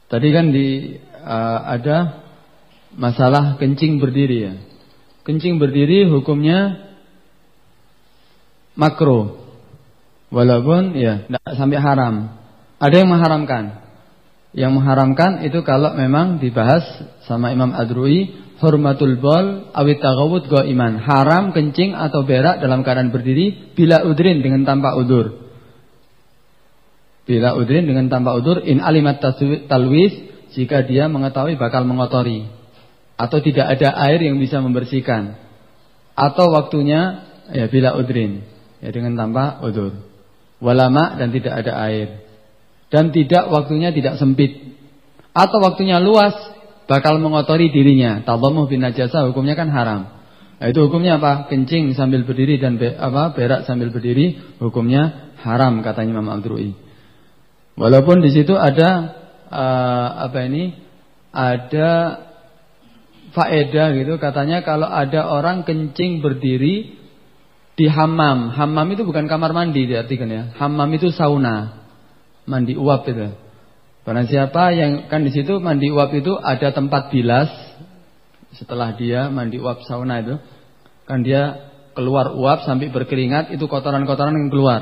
Tadi kan di uh, ada masalah kencing berdiri ya. Kencing berdiri hukumnya makro. Walaupun ya tidak sampai haram. Ada yang mengharamkan. Yang mengharamkan itu kalau memang dibahas sama Imam Adrui hurmatul bol awit tagawud go iman haram kencing atau berak dalam keadaan berdiri bila udrin dengan tanpa udur Bila udrin dengan tanpa udur in alimat talwis jika dia mengetahui bakal mengotori atau tidak ada air yang bisa membersihkan atau waktunya ya bila udrin ya dengan tanpa udur walama dan tidak ada air dan tidak waktunya tidak sempit atau waktunya luas bakal mengotori dirinya. Tadhammuh bin najasa hukumnya kan haram. Nah, itu hukumnya apa? Kencing sambil berdiri dan be, apa berak sambil berdiri hukumnya haram katanya Imam Al-Dru'i. Walaupun di situ ada uh, apa ini? Ada faedah gitu katanya kalau ada orang kencing berdiri di hammam. Hammam itu bukan kamar mandi diartikan ya. Hammam itu sauna. Mandi uap itu. Barang siapa yang kan di situ mandi uap itu ada tempat bilas setelah dia mandi uap sauna itu kan dia keluar uap sampai berkeringat itu kotoran-kotoran yang keluar.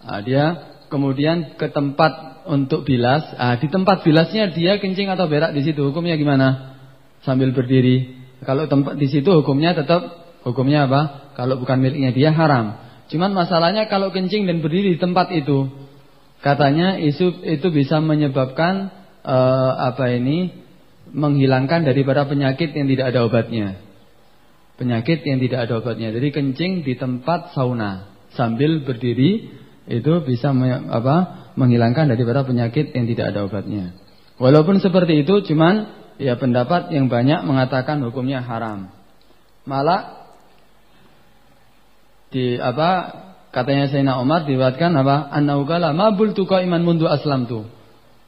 Nah, dia kemudian ke tempat untuk bilas. Ah, di tempat bilasnya dia kencing atau berak di situ hukumnya gimana? Sambil berdiri. Kalau tempat di situ hukumnya tetap hukumnya apa? Kalau bukan miliknya dia haram. Cuman masalahnya kalau kencing dan berdiri di tempat itu Katanya itu itu bisa menyebabkan uh, apa ini menghilangkan daripada penyakit yang tidak ada obatnya. Penyakit yang tidak ada obatnya. Jadi kencing di tempat sauna sambil berdiri itu bisa me, apa menghilangkan daripada penyakit yang tidak ada obatnya. Walaupun seperti itu cuman ya pendapat yang banyak mengatakan hukumnya haram. Malah di apa Katanya Sayyidina Umar diwatkan apa? Annahu qala ma bultu qa'iman mundu aslamtu.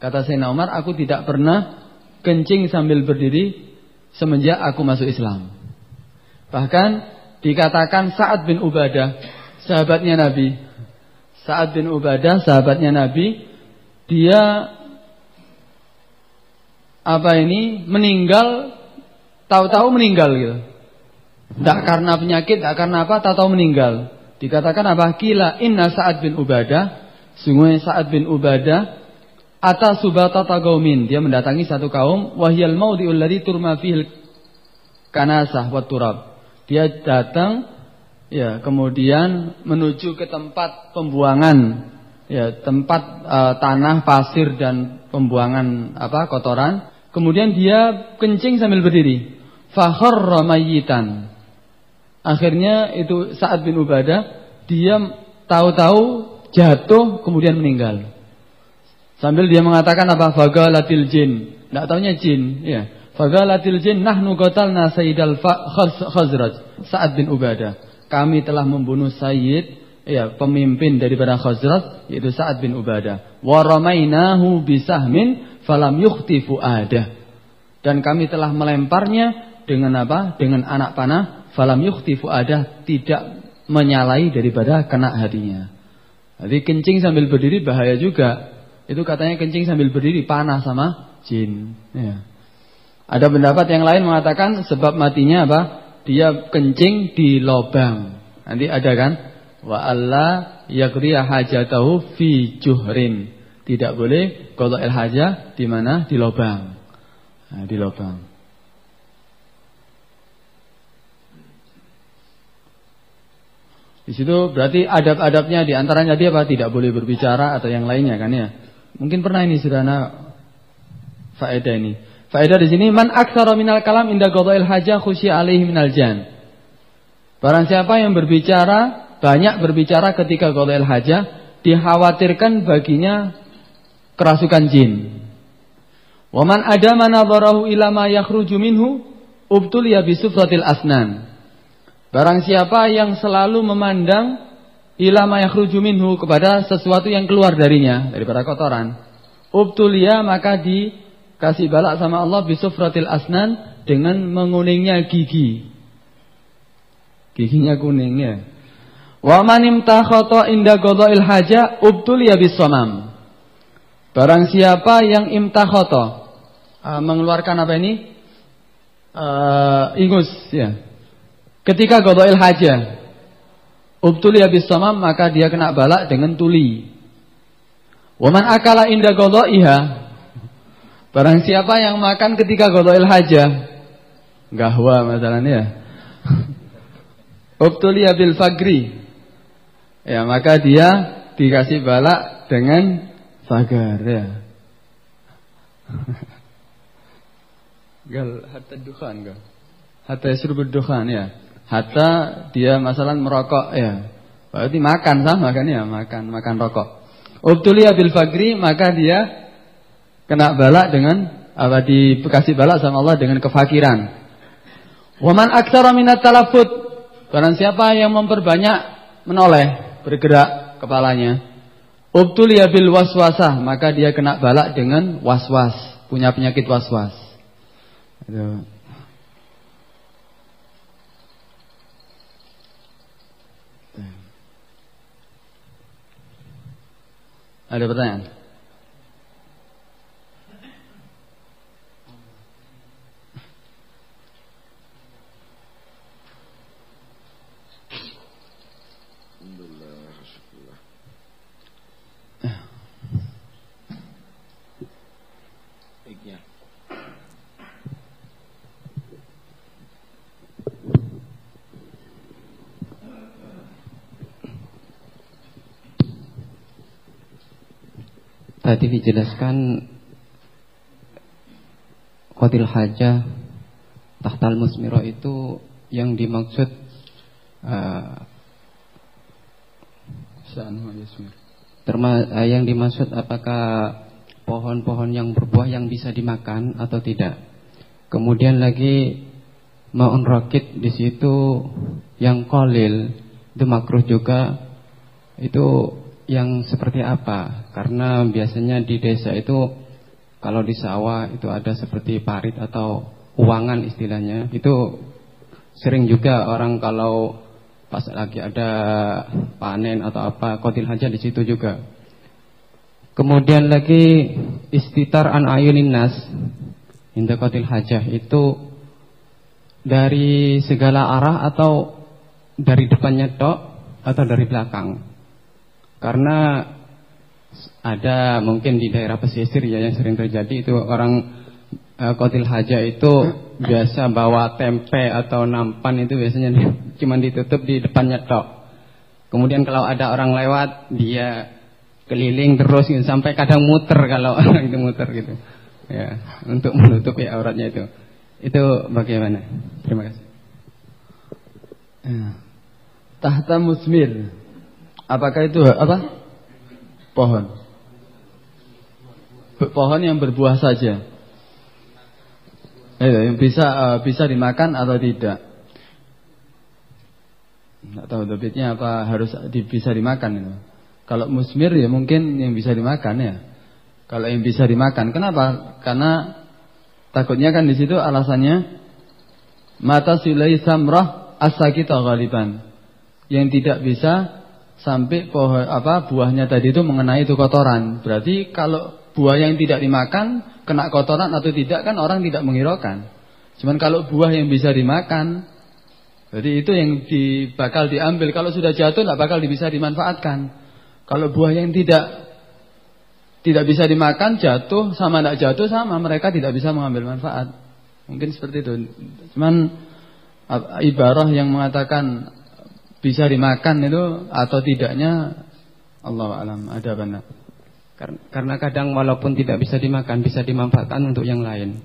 Kata Sayyidina Umar, aku tidak pernah kencing sambil berdiri semenjak aku masuk Islam. Bahkan dikatakan Sa'ad bin Ubadah, sahabatnya Nabi. Sa'ad bin Ubadah, sahabatnya Nabi, dia apa ini meninggal tahu-tahu meninggal gitu. Tidak karena penyakit, tidak karena apa, tahu-tahu meninggal. Dikatakan apa? Kila inna Sa'ad bin Ubadah. Sungguh Sa'ad bin Ubadah. Ata subata tagaumin. Dia mendatangi satu kaum. Wahyal maudi'ul ladhi turma fihil kanasah wa turab. Dia datang. Ya, kemudian menuju ke tempat pembuangan. Ya, tempat uh, tanah, pasir dan pembuangan apa kotoran. Kemudian dia kencing sambil berdiri. Fakharra mayyitan. Akhirnya itu saat bin Ubadah dia tahu-tahu jatuh kemudian meninggal. Sambil dia mengatakan apa? Fagalatil jin. Tidak tahunya jin, ya. Fagalatil jin nahnu qatalna Sayyidal Khazraj Sa'ad bin Ubadah. Kami telah membunuh Sayyid ya pemimpin daripada Khazraj yaitu Sa'ad bin Ubadah. Wa ramainahu bisahmin falam yukhti fuadah. Dan kami telah melemparnya dengan apa? Dengan anak panah falam yukhti fuadah tidak menyalai daripada kena hatinya. Jadi kencing sambil berdiri bahaya juga. Itu katanya kencing sambil berdiri panah sama jin. Ya. Ada pendapat yang lain mengatakan sebab matinya apa? Dia kencing di lobang. Nanti ada kan? Wa Allah yakriya hajatahu fi juhrin. Tidak boleh kalau el hajah di mana? Di lobang. Nah, di lobang. Di situ berarti adab-adabnya di antaranya dia apa? Tidak boleh berbicara atau yang lainnya kan ya. Mungkin pernah ini sederhana faedah ini. Faedah di sini man aktsara minal kalam inda qada'il hajah khusyi alaihi minal jan. Barang siapa yang berbicara banyak berbicara ketika qada'il hajah dikhawatirkan baginya kerasukan jin. Waman ada mana barahu ilama yakhruju minhu ubtuliya bisufratil asnan. Barang siapa yang selalu memandang ilama yakhruju minhu kepada sesuatu yang keluar darinya daripada kotoran, ubtulia maka dikasih balak sama Allah bisufratil asnan dengan menguningnya gigi. Giginya kuning ya. Wa man imtakhata inda qada'il haja ubtulia bisamam. Barang siapa yang imtakhata uh, mengeluarkan apa ini? Uh, ingus ya Ketika godoil hajah, ubtuli habis samam maka dia kena balak dengan tuli. Waman akala inda iha, barang siapa yang makan ketika godoil hajah, gahwa masalahnya. Ubtuli bil fagri, ya maka dia dikasih balak dengan fagar ya. Hatta dukhan. Hatta yasrubud dukhan ya. Hatta dia masalah merokok ya. Berarti makan sama kan ya, makan makan rokok. Ubtuliya bil fagri maka dia kena balak dengan apa dikasih balas sama Allah dengan kefakiran. Waman aktsara minat talafut. Barang siapa yang memperbanyak menoleh, bergerak kepalanya. Ubtuliya bil waswasah, maka dia kena balak dengan waswas, punya penyakit waswas. Itu. Ada pertanyaan? Tadi dijelaskan Qatil hajah Tahtal musmiro itu Yang dimaksud uh, terma, uh, Yang dimaksud apakah Pohon-pohon yang berbuah yang bisa dimakan Atau tidak. Kemudian lagi Ma'un rakit di situ Yang kolil Itu makruh juga Itu yang seperti apa? Karena biasanya di desa itu kalau di sawah itu ada seperti parit atau uangan istilahnya. Itu sering juga orang kalau pas lagi ada panen atau apa kotil haja di situ juga. Kemudian lagi istitar an ayunin nas inda kotil hajah itu dari segala arah atau dari depannya tok atau dari belakang. Karena ada mungkin di daerah pesisir ya yang sering terjadi itu orang e, kotil haja itu biasa bawa tempe atau nampan itu biasanya cuma ditutup di depannya tok. Kemudian kalau ada orang lewat dia keliling terus gitu, sampai kadang muter kalau itu muter gitu. Ya, untuk menutupi auratnya itu. Itu bagaimana? Terima kasih. Ya. Tahta musmir Apakah itu apa? Pohon. Pohon yang berbuah saja. Yang bisa uh, bisa dimakan atau tidak? Tidak tahu debitnya apa harus di, bisa dimakan itu. Kalau musmir ya mungkin yang bisa dimakan ya. Kalau yang bisa dimakan, kenapa? Karena takutnya kan di situ alasannya mata silai samrah asakita ghaliban. Yang tidak bisa sampai pohon apa buahnya tadi itu mengenai itu kotoran. Berarti kalau buah yang tidak dimakan kena kotoran atau tidak kan orang tidak menghiraukan. Cuman kalau buah yang bisa dimakan, jadi itu yang di, bakal diambil. Kalau sudah jatuh tidak bakal bisa dimanfaatkan. Kalau buah yang tidak tidak bisa dimakan jatuh sama tidak jatuh sama mereka tidak bisa mengambil manfaat. Mungkin seperti itu. Cuman ibarah yang mengatakan bisa dimakan itu atau tidaknya Allah alam ada benar. Karena kadang walaupun tidak bisa dimakan bisa dimanfaatkan untuk yang lain.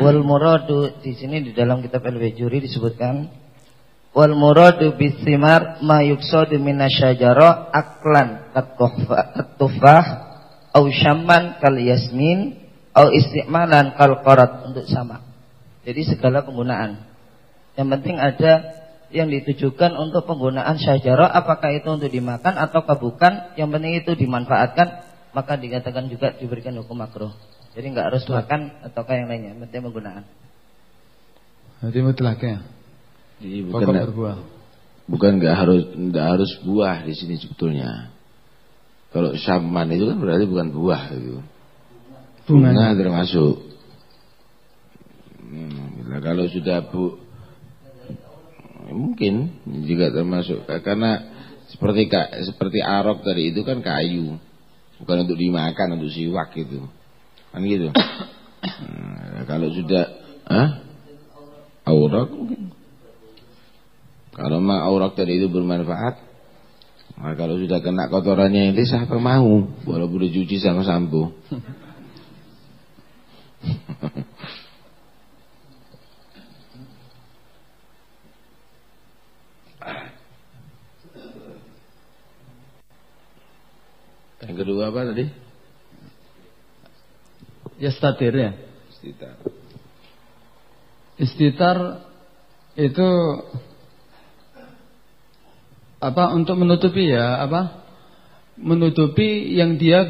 Wal muradu di sini di dalam kitab Al-Wajuri disebutkan wal muradu bisimar ma yuksadu minasyajara aklan katufah au syamman kal yasmin au istimalan kal qarat untuk sama. Jadi segala penggunaan. Yang penting ada yang ditujukan untuk penggunaan syajarah apakah itu untuk dimakan atau bukan, yang penting itu dimanfaatkan maka dikatakan juga diberikan hukum makruh. Jadi nggak harus makan ataukah yang lainnya, penting penggunaan. Jadi mutlaknya. Jadi bukan berbuah. Bukan nggak harus nggak harus buah di sini sebetulnya. Kalau syaman itu kan berarti bukan buah itu. Bunga, Bunga termasuk. Hmm, kalau sudah bu mungkin juga termasuk karena seperti seperti arok tadi itu kan kayu bukan untuk dimakan untuk siwak gitu kan gitu nah, kalau sudah ah aurak mungkin kalau ma aurat tadi itu bermanfaat, maka kalau sudah kena kotorannya ini siapa mau, walaupun cuci sama sampo. Yang kedua apa tadi? Ya statir ya. Istitar. Istitar itu apa untuk menutupi ya apa menutupi yang dia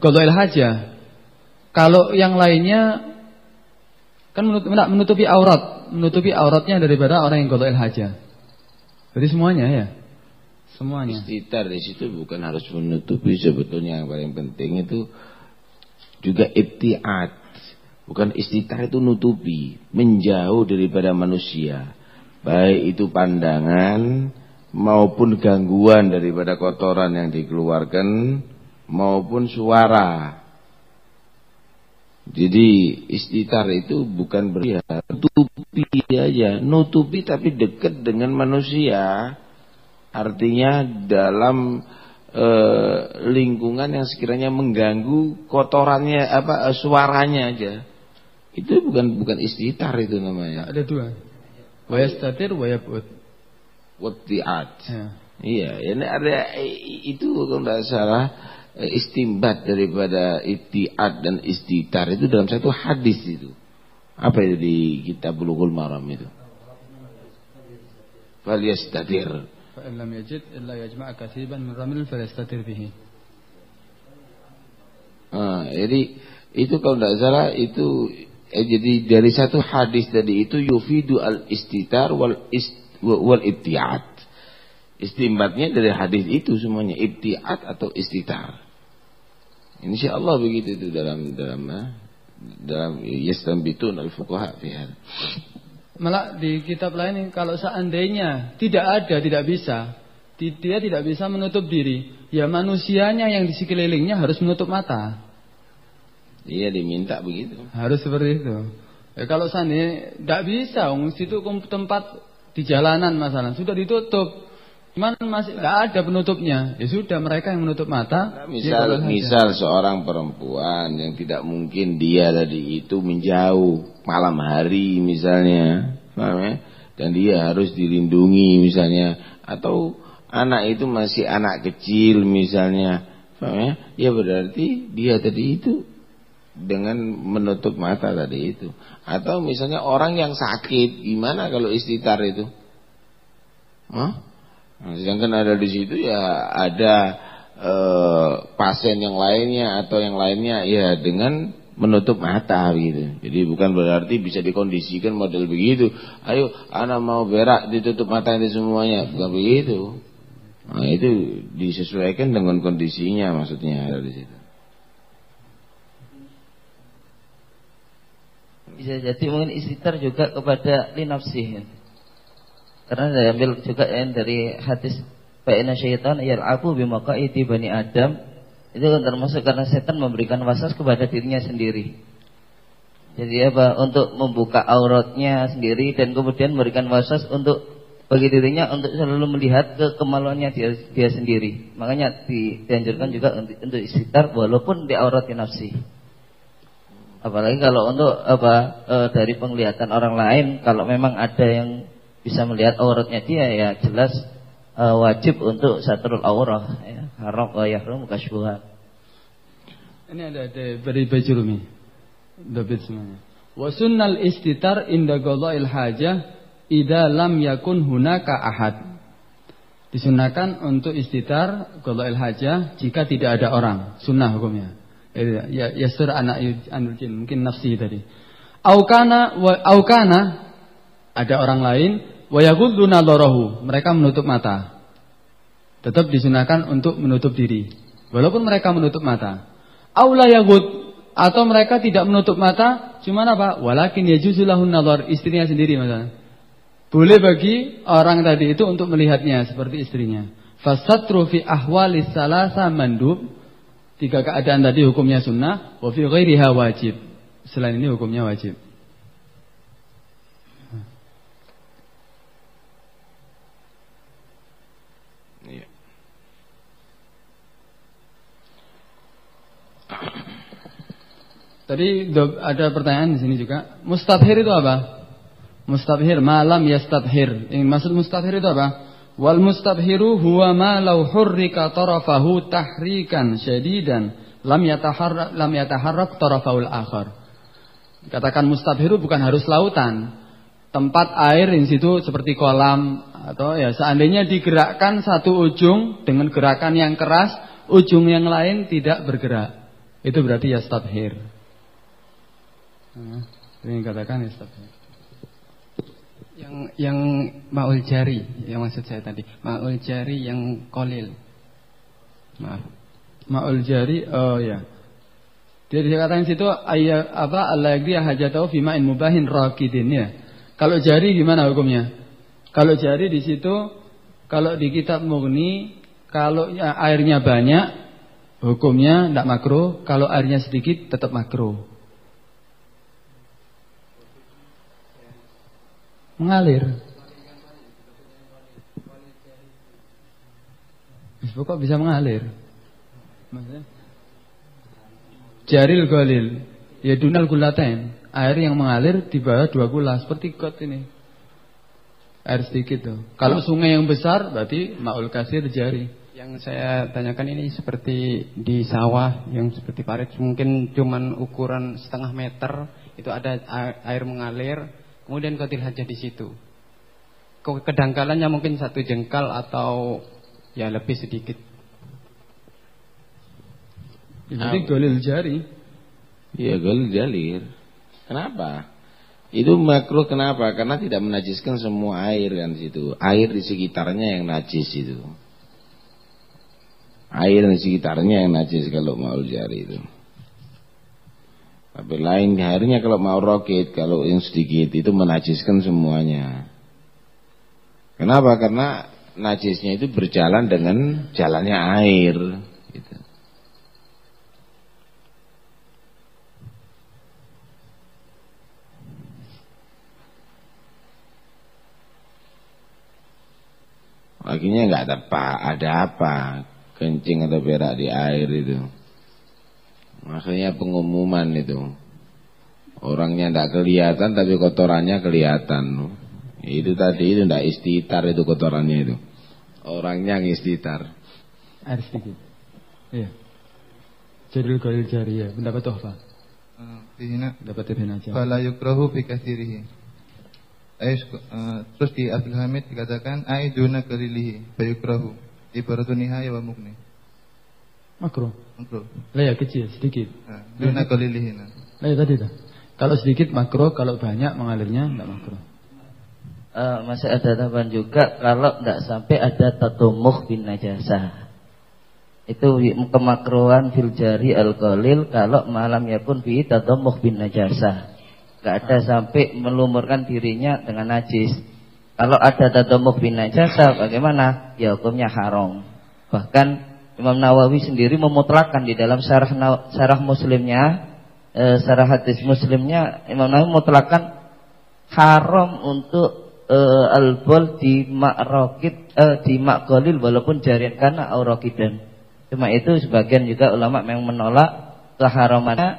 godoil haja. Kalau yang lainnya kan menutupi aurat, menutupi auratnya daripada orang yang godoil haja. Jadi semuanya ya. Semuanya. Istitar di situ bukan harus menutupi sebetulnya yang paling penting itu juga ibtiat. Bukan istitar itu nutupi, menjauh daripada manusia. Baik itu pandangan maupun gangguan daripada kotoran yang dikeluarkan maupun suara. Jadi istitar itu bukan berarti nutupi aja, nutupi tapi dekat dengan manusia. Artinya dalam e, lingkungan yang sekiranya mengganggu kotorannya apa e, suaranya aja. Itu bukan bukan istitar itu namanya. Ada dua. Wayastatir wayabut Watiat. Ya. Iya, ini ada itu kalau tidak salah e, istimbat daripada itiat dan istitar itu dalam satu hadis itu. Apa itu di kitab Bulughul Maram itu? Falyastatir. فإن لم يجد إلا يجمع كثيبا من رمل فليستتر به ah, jadi itu kalau tidak salah itu eh, jadi dari satu hadis tadi itu yufidu al istitar wal ist, wal ibtiat istimbatnya dari hadis itu semuanya ibtiat atau istitar Insya Allah begitu itu dalam dalam eh, dalam yastambitun al fuqaha fi Malah di kitab lain kalau seandainya tidak ada, tidak bisa, dia tidak bisa menutup diri. Ya manusianya yang di sekelilingnya harus menutup mata. Iya diminta begitu. Harus seperti itu. Ya, kalau seandainya tidak bisa, um, situ tempat di jalanan masalah sudah ditutup. Cuman masih tidak ada penutupnya. Ya sudah mereka yang menutup mata. Nah, misal misal seorang perempuan yang tidak mungkin dia tadi itu menjauh malam hari misalnya, ya? Dan dia harus dilindungi misalnya atau anak itu masih anak kecil misalnya, ya? Ya berarti dia tadi itu dengan menutup mata tadi itu. Atau misalnya orang yang sakit, gimana kalau istitar itu? Hah? Nah, sedangkan ada di situ ya ada e, pasien yang lainnya atau yang lainnya ya dengan menutup mata gitu. Jadi bukan berarti bisa dikondisikan model begitu. Ayo anak mau berak ditutup mata ini semuanya, bukan begitu. Nah, itu disesuaikan dengan kondisinya maksudnya ada di situ. Bisa jadi mungkin istitar juga kepada linafsih. Karena diambil juga yang dari hadis Fa'ina syaitan yal'abu bimaqaiti bani Adam Itu kan termasuk karena setan memberikan waswas kepada dirinya sendiri Jadi apa? Untuk membuka auratnya sendiri Dan kemudian memberikan waswas untuk Bagi dirinya untuk selalu melihat ke kemaluannya dia, dia sendiri Makanya di, dianjurkan juga untuk, untuk istitar Walaupun di aurat nafsi Apalagi kalau untuk apa e, dari penglihatan orang lain Kalau memang ada yang bisa melihat auratnya dia ya jelas uh, wajib untuk satrul aurah ya. Haram wa yahrum kasyfuha ini ada dari Bajurumi David semuanya. Wa sunnal istitar inda qada'il hajah idza lam yakun hunaka ahad. Disunahkan untuk istitar qada'il hajah jika tidak ada orang. Sunnah hukumnya ya yasur anak anul jin mungkin nafsi tadi aukana wa aukana ada orang lain wayaghuddu nadharahu, mereka menutup mata. Tetap disunahkan untuk menutup diri walaupun mereka menutup mata. Aula yaghud atau mereka tidak menutup mata, cuma apa? Walakin yajuzu lahun nadhar, istrinya sendiri misalnya. Boleh bagi orang tadi itu untuk melihatnya seperti istrinya. Fasatru fi ahwalis salasa mandub. Tiga keadaan tadi hukumnya sunnah, wa fi ghairiha wajib. Selain ini hukumnya wajib. Tadi ada pertanyaan di sini juga. Mustabhir itu apa? Mustabhir malam yastabhir. Yang maksud mustabhir itu apa? Wal mustabhiru huwa ma law hurrika tarafahu tahrikan syadidan lam yataharrak lam yataharrak tarafaul akhar. Katakan mustabhiru bukan harus lautan. Tempat air di situ seperti kolam atau ya seandainya digerakkan satu ujung dengan gerakan yang keras, ujung yang lain tidak bergerak. Itu berarti ya stabhir. Nah, ini katakan ya stabhir. Yang yang maul jari, yang maksud saya tadi, maul jari yang kolil. Maaf. Maul jari, oh ya. Dia dikatakan situ ayat apa Allah yang hajatau fima in mubahin rakidin ya. Kalau jari gimana hukumnya? Kalau jari di situ kalau di kitab murni kalau ya, airnya banyak hukumnya tidak makro, kalau airnya sedikit tetap makro. Mengalir. Kok bisa mengalir? Maksudnya? Jaril golil, ya dunal gulaten, air yang mengalir di bawah dua gula seperti got ini. Air sedikit tuh. Kalau sungai yang besar berarti maul kasir jari. Yang saya tanyakan ini seperti di sawah yang seperti parit mungkin cuman ukuran setengah meter itu ada air mengalir Kemudian kotil hajah di situ. Kedangkalannya mungkin satu jengkal atau ya lebih sedikit. Jadi golil jari. Iya golil jalir. Kenapa? Itu makruh kenapa? Karena tidak menajiskan semua air kan situ. Air di sekitarnya yang najis itu. Air di sekitarnya yang najis kalau mau jari itu. Tapi lain harinya kalau mau rokit, kalau yang sedikit itu menajiskan semuanya. Kenapa? Karena najisnya itu berjalan dengan jalannya air. Gitu. Akhirnya nggak ada apa, ada apa, kencing atau berak di air itu. Makanya pengumuman itu. Orangnya tidak kelihatan tapi kotorannya kelihatan. Itu tadi itu tidak istitar itu kotorannya itu. Orangnya yang istitar. Air sedikit. Iya. Jadil galil jari ya. Pendapat tuh apa? Fihina. Pendapat Ibn aja. Fala yukrahu fi kathirihi. Ais, uh, terus di Abdul Hamid dikatakan aiduna kalilihi bayukrahu ibaratun nihaya wa mukni. Makro. Makro. Lah ya kecil sedikit. Nah. Lah ya tadi dah. Kalau sedikit makro, kalau banyak mengalirnya tidak makro. Uh, masih ada tambahan juga kalau tidak sampai ada tatumuh bin najasah. Itu kemakruhan fil jari al qalil kalau malam yakun fi tatumuh bin najasah. Tidak ada sampai melumurkan dirinya dengan najis. Kalau ada tatumuh bin najasah bagaimana? Ya hukumnya haram. Bahkan Imam Nawawi sendiri memutlakan di dalam syarah syarah Muslimnya, e, syarah hadis Muslimnya Imam Nawawi memutlakan haram untuk e, albol di makrokit e, di makolil walaupun jarian karena aurakidan. Cuma itu sebagian juga ulama yang menolak keharamannya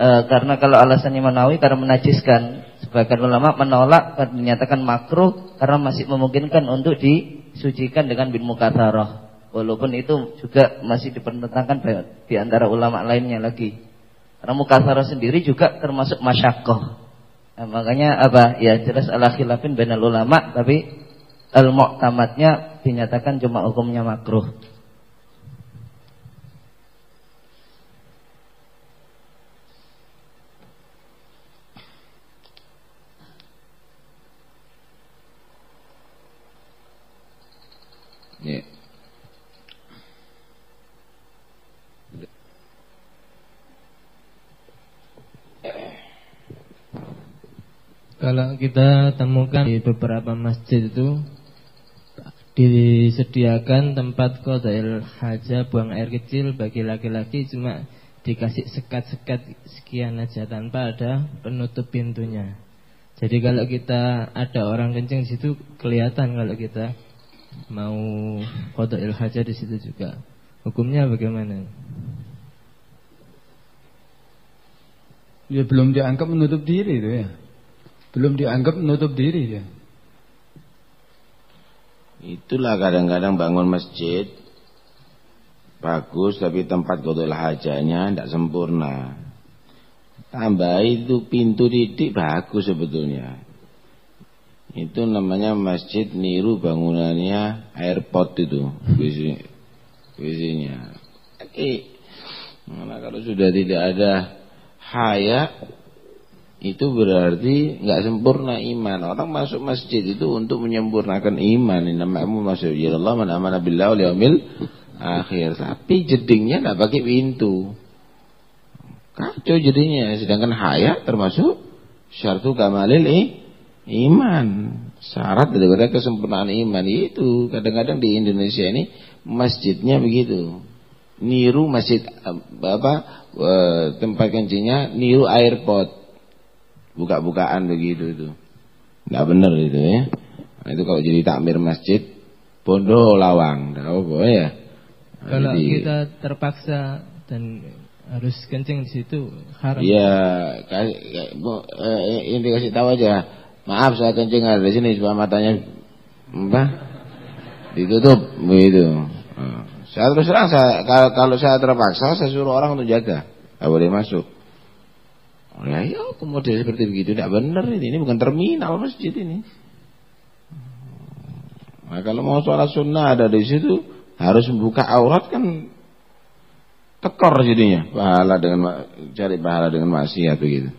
e, karena kalau alasannya Imam Nawawi karena menajiskan. Sebagian ulama menolak karena dinyatakan makruh karena masih memungkinkan untuk disucikan dengan bin mukatarah. Walaupun itu juga masih dipertentangkan di antara ulama lainnya lagi. Karena mukasara sendiri juga termasuk masyakoh. Nah, makanya apa? Ya jelas ala khilafin benal ulama, tapi al-mu'tamadnya dinyatakan cuma hukumnya makruh. Yeah. Kalau kita temukan di beberapa masjid itu disediakan tempat kodail haja buang air kecil bagi laki-laki cuma dikasih sekat-sekat sekian aja tanpa ada penutup pintunya. Jadi kalau kita ada orang kencing di situ kelihatan kalau kita mau kodail haja di situ juga. Hukumnya bagaimana? Ya belum dianggap menutup diri itu ya. Belum dianggap menutup diri ya. Itulah kadang-kadang bangun masjid bagus tapi tempat kodol hajanya tidak sempurna. Tambah itu pintu titik bagus sebetulnya. Itu namanya masjid niru bangunannya airport itu WC-nya. Oke. Nah, kalau sudah tidak ada haya itu berarti nggak sempurna iman. Orang masuk masjid itu untuk menyempurnakan iman. Namanya masuk ya Allah man amana billah akhir. Tapi jedingnya nggak pakai pintu. Kacau jadinya. Sedangkan haya termasuk syartu kamalil eh, iman. Syarat daripada kesempurnaan iman itu kadang-kadang di Indonesia ini masjidnya begitu. Niru masjid apa eh, tempat kencingnya niru airport buka-bukaan begitu itu. Enggak benar itu ya. Nah, itu kalau jadi takmir masjid bondo lawang, enggak apa ya. Nah, kalau jadi, kita terpaksa dan harus kencing di situ haram. Iya, eh, ini dikasih tahu aja. Maaf saya kencing ada di sini supaya matanya apa? Ditutup begitu. Nah, saya terus terang saya kalau, kalau saya terpaksa saya suruh orang untuk jaga. Enggak boleh masuk. Oh, ya, ya model seperti begitu tidak benar ini. Ini bukan terminal masjid ini. Nah, kalau mau sholat sunnah ada di situ harus membuka aurat kan tekor jadinya pahala dengan cari pahala dengan maksiat begitu.